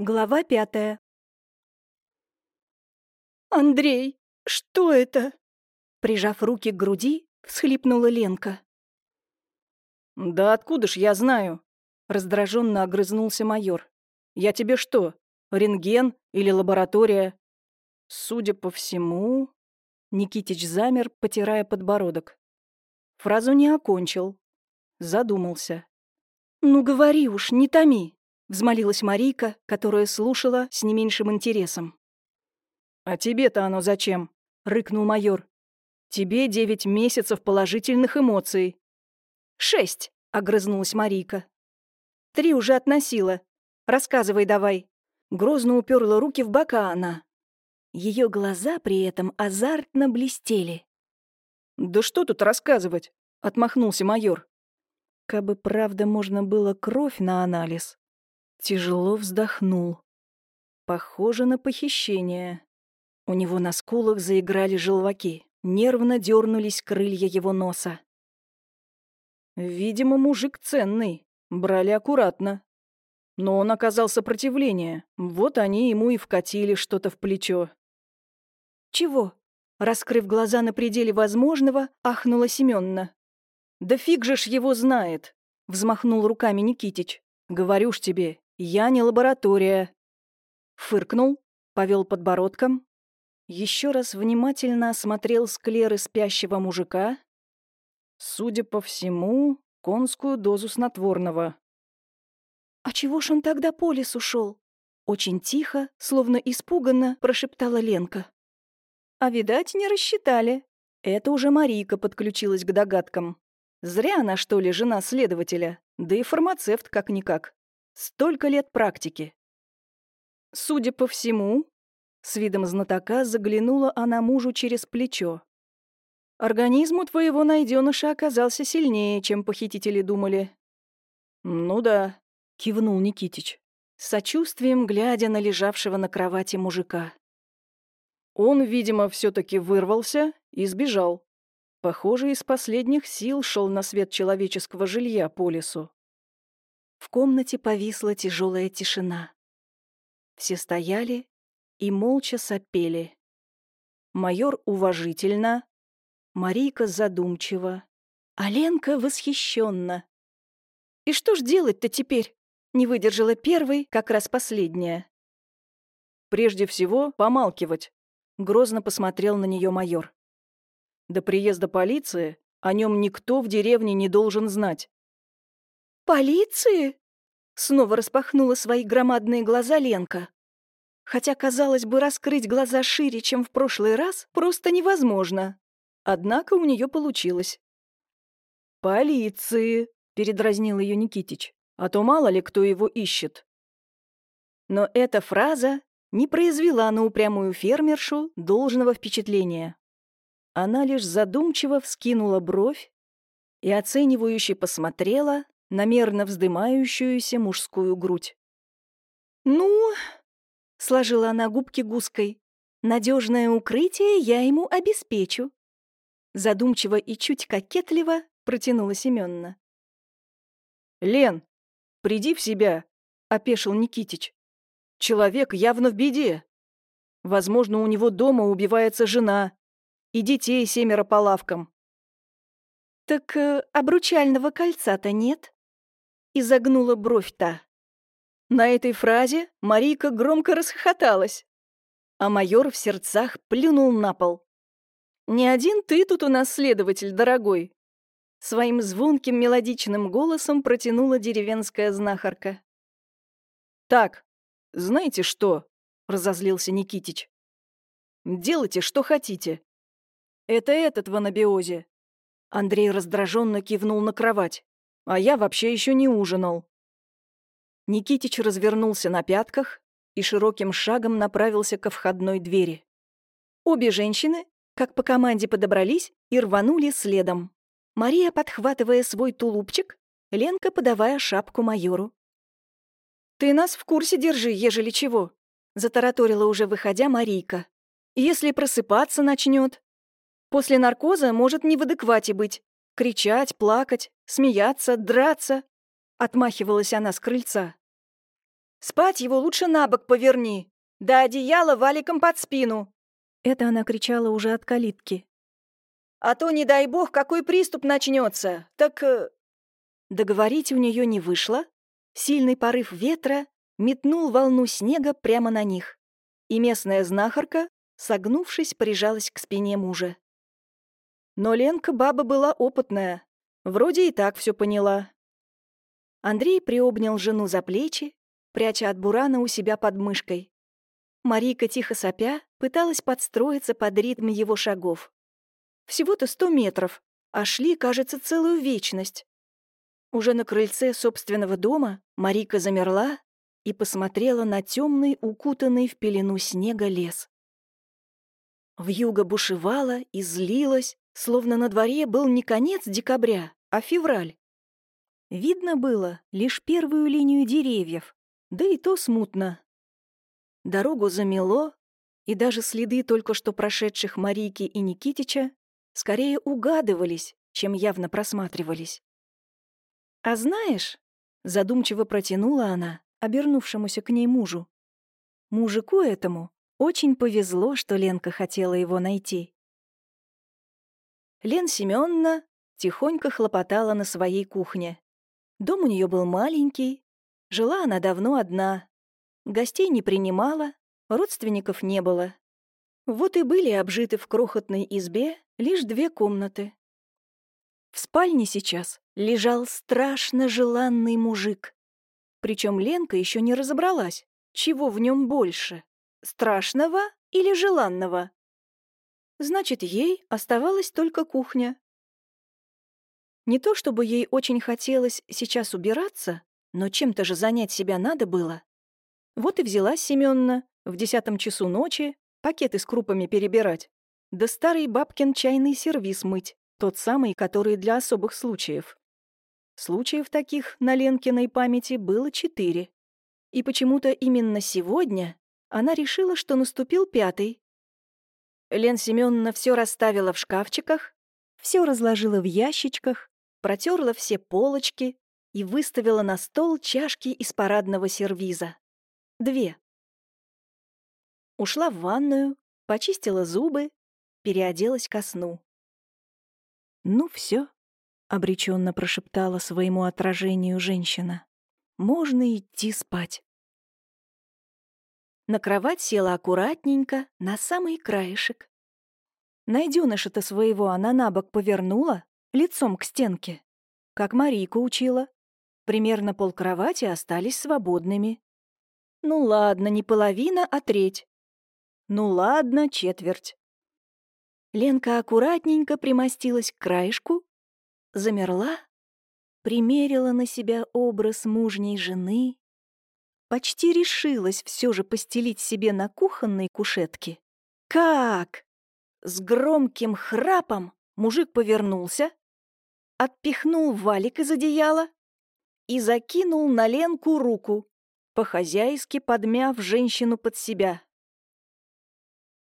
Глава пятая. «Андрей, что это?» Прижав руки к груди, всхлипнула Ленка. «Да откуда ж я знаю?» Раздраженно огрызнулся майор. «Я тебе что, рентген или лаборатория?» Судя по всему... Никитич замер, потирая подбородок. Фразу не окончил. Задумался. «Ну говори уж, не томи!» — взмолилась Марийка, которая слушала с не меньшим интересом. «А тебе-то оно зачем?» — рыкнул майор. «Тебе девять месяцев положительных эмоций». «Шесть!» — огрызнулась Марийка. «Три уже относила. Рассказывай давай». Грозно уперла руки в бока она. Ее глаза при этом азартно блестели. «Да что тут рассказывать?» — отмахнулся майор. Кабы правда можно было кровь на анализ, Тяжело вздохнул. Похоже на похищение. У него на скулах заиграли желваки. Нервно дернулись крылья его носа. Видимо, мужик ценный. Брали аккуратно. Но он оказал сопротивление. Вот они ему и вкатили что-то в плечо. «Чего?» Раскрыв глаза на пределе возможного, ахнула Семённа. «Да фиг же ж его знает!» — взмахнул руками Никитич. «Говорю ж тебе, я не лаборатория. Фыркнул, повел подбородком, еще раз внимательно осмотрел склеры спящего мужика. Судя по всему, конскую дозу снотворного. «А чего ж он тогда по лесу шел? Очень тихо, словно испуганно, прошептала Ленка. «А, видать, не рассчитали». Это уже Марийка подключилась к догадкам. Зря она, что ли, жена следователя, да и фармацевт как-никак. Столько лет практики. Судя по всему, с видом знатока заглянула она мужу через плечо. Организм у твоего найденыша оказался сильнее, чем похитители думали. Ну да, кивнул Никитич, с сочувствием глядя на лежавшего на кровати мужика. Он, видимо, все-таки вырвался и сбежал. Похоже, из последних сил шел на свет человеческого жилья по лесу. В комнате повисла тяжелая тишина. Все стояли и молча сопели. Майор уважительно, Марийка задумчиво, а Ленка восхищенно. «И что ж делать-то теперь?» Не выдержала первой, как раз последняя. «Прежде всего, помалкивать», — грозно посмотрел на нее майор. «До приезда полиции о нем никто в деревне не должен знать. «Полиции?» Снова распахнула свои громадные глаза Ленка. Хотя, казалось бы, раскрыть глаза шире, чем в прошлый раз, просто невозможно. Однако у нее получилось. «Полиции!» — передразнил ее Никитич. «А то мало ли кто его ищет». Но эта фраза не произвела на упрямую фермершу должного впечатления. Она лишь задумчиво вскинула бровь и оценивающе посмотрела на мерно вздымающуюся мужскую грудь. «Ну...» — сложила она губки гуской. «Надежное укрытие я ему обеспечу». Задумчиво и чуть кокетливо протянула Семённа. «Лен, приди в себя», — опешил Никитич. «Человек явно в беде. Возможно, у него дома убивается жена, и детей семеро по лавкам». «Так э, обручального кольца-то нет?» Изогнула бровь та. На этой фразе Марийка громко расхохоталась, а майор в сердцах плюнул на пол. «Не один ты тут у нас следователь, дорогой!» Своим звонким мелодичным голосом протянула деревенская знахарка. «Так, знаете что?» — разозлился Никитич. «Делайте, что хотите. Это этот в анабиозе». Андрей раздраженно кивнул на кровать. А я вообще еще не ужинал. Никитич развернулся на пятках и широким шагом направился ко входной двери. Обе женщины, как по команде, подобрались и рванули следом. Мария, подхватывая свой тулупчик, Ленка, подавая шапку майору. «Ты нас в курсе держи, ежели чего», — затараторила уже выходя Марийка. «Если просыпаться начнет. После наркоза может не в адеквате быть. Кричать, плакать, смеяться, драться. Отмахивалась она с крыльца. Спать его лучше на бок поверни, да одеяло валиком под спину!» Это она кричала уже от калитки. «А то, не дай бог, какой приступ начнется, так...» э, Договорить у нее не вышло. Сильный порыв ветра метнул волну снега прямо на них. И местная знахарка, согнувшись, прижалась к спине мужа. Но Ленка баба была опытная. Вроде и так все поняла. Андрей приобнял жену за плечи, пряча от бурана у себя под мышкой. Марика, тихо сопя, пыталась подстроиться под ритм его шагов. Всего-то сто метров, а шли, кажется, целую вечность. Уже на крыльце собственного дома Марика замерла и посмотрела на темный, укутанный в пелену снега лес. Вьюга бушевала и злилась, словно на дворе был не конец декабря, а февраль. Видно было лишь первую линию деревьев, да и то смутно. Дорогу замело, и даже следы только что прошедших Марийки и Никитича скорее угадывались, чем явно просматривались. «А знаешь», — задумчиво протянула она, обернувшемуся к ней мужу, «мужику этому очень повезло, что Ленка хотела его найти». Лен Семёновна тихонько хлопотала на своей кухне. Дом у нее был маленький, жила она давно одна, гостей не принимала, родственников не было. Вот и были обжиты в крохотной избе лишь две комнаты. В спальне сейчас лежал страшно желанный мужик. Причем Ленка еще не разобралась, чего в нем больше — страшного или желанного. Значит, ей оставалась только кухня. Не то чтобы ей очень хотелось сейчас убираться, но чем-то же занять себя надо было. Вот и взялась Семённа в десятом часу ночи пакеты с крупами перебирать, да старый бабкин чайный сервиз мыть, тот самый, который для особых случаев. Случаев таких на Ленкиной памяти было четыре. И почему-то именно сегодня она решила, что наступил пятый. Лен Семеновна все расставила в шкафчиках, все разложила в ящичках, протерла все полочки и выставила на стол чашки из парадного сервиза. Две. Ушла в ванную, почистила зубы, переоделась ко сну. «Ну все, обреченно прошептала своему отражению женщина. «Можно идти спать». На кровать села аккуратненько, на самый краешек. Найденыша-то своего она на бок повернула, лицом к стенке, как Марийка учила. Примерно полкровати остались свободными. Ну ладно, не половина, а треть. Ну ладно, четверть. Ленка аккуратненько примостилась к краешку, замерла, примерила на себя образ мужней жены, почти решилась все же постелить себе на кухонной кушетке. Как? С громким храпом мужик повернулся, отпихнул валик из одеяла и закинул на Ленку руку, по-хозяйски подмяв женщину под себя.